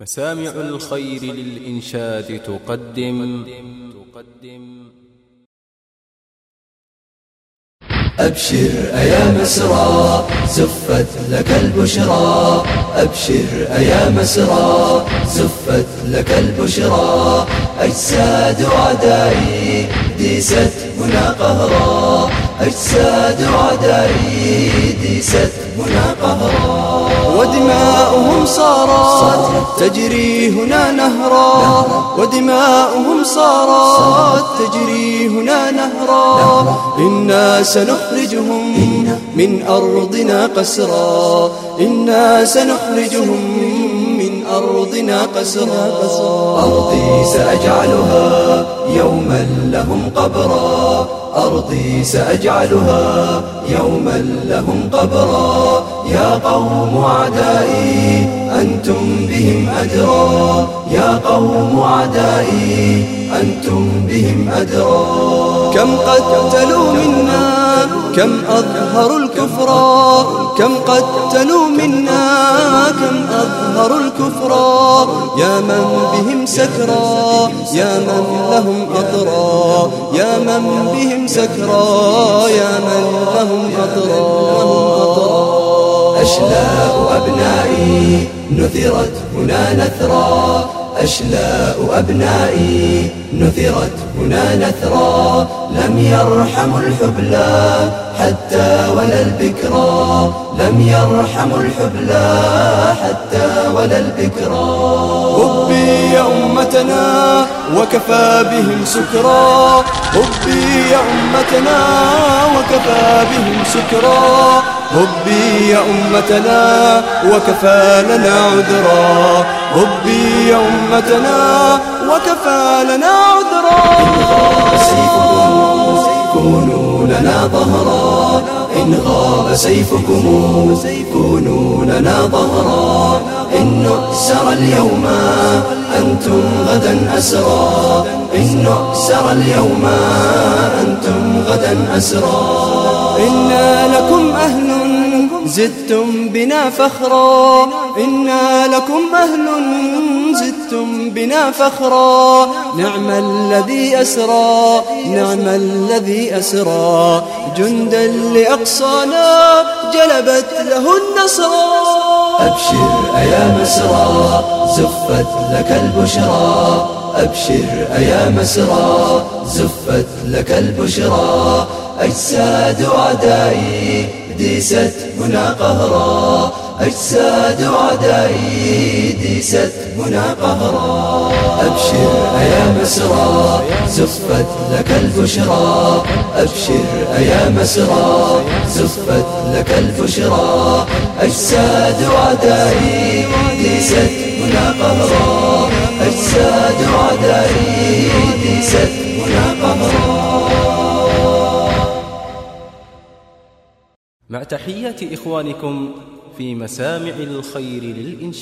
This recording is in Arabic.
مسامع الخير للإنشاد تقدم. تقدم أبشر أيا مسرى زفت لك البشرى. أبشر أيا مسرى زفت لك البشرى. أجساد عدائي ديست هنا قهرا أجساد عدائي ديست هنا قهرا ودماؤهم صارت تجري هنا نهرا. ودماؤهم صارت تجري هنا نهرا. إنا سنخرجهم من أرضنا قسرا. إنا سنخرجهم أرضنا قسرا أرضي سأجعلها يوما لهم قبرا. أرضي سأجعلها يوما لهم قبرا. يا قوم أعدائي أنتم بهم أدرى يا قوم أعدائي أنتم بهم أدرى كم قتلوا منا كم أظهروا الكفر كم قتلوا منا كم أظهروا الكفر. يا من بهم سكرى يا من لهم أطرى يا من بهم سكرى يا من لهم أطرى أشلاء أبنائي نثرت هنا نثرا. أشلاء أبنائي نثرت هنا نثرا لم يرحم الحبلى حتى ولا البكرى. لم يرحم الحبلى حتى ولا البكرى. حبي يا أمتنا وكفى بهم سكرا حبي يا أمتنا وكفى بهم سكرا حبي يا أمتنا وكفى لنا عذرا. حبي يا أمتنا وكفى لنا عذرا. كونوا لنا ظهرا. إن غاب سيفكم كونوا لنا ظهرا. إن نؤسر اليوم أنتم غدا أسرى إن نؤسر اليوم أنتم غدا أسرى إنا لكم أهل زدتم بنا فخرا. إنا لكم أهل بنا فخرا. نعم الذي أسرى نعم الذي أسرى. جندا لأقصانا جلبت له النصر. أبشر أيا مسرى زفت لك البشرى. أبشر أيا مسرى زفت لك البشرى. أجساد عدائي ديست هنا قهرا. أجساد عدائي ديست هنا قهرا. أبشر أيا مسرى زفت لك البشرى. أبشر أيا مسرى زفت لك البشرى. أجساد عدائي ديست هنا قهرا. أجساد عدائي مع تحيات إخوانكم في مسامع الخير للإنشاد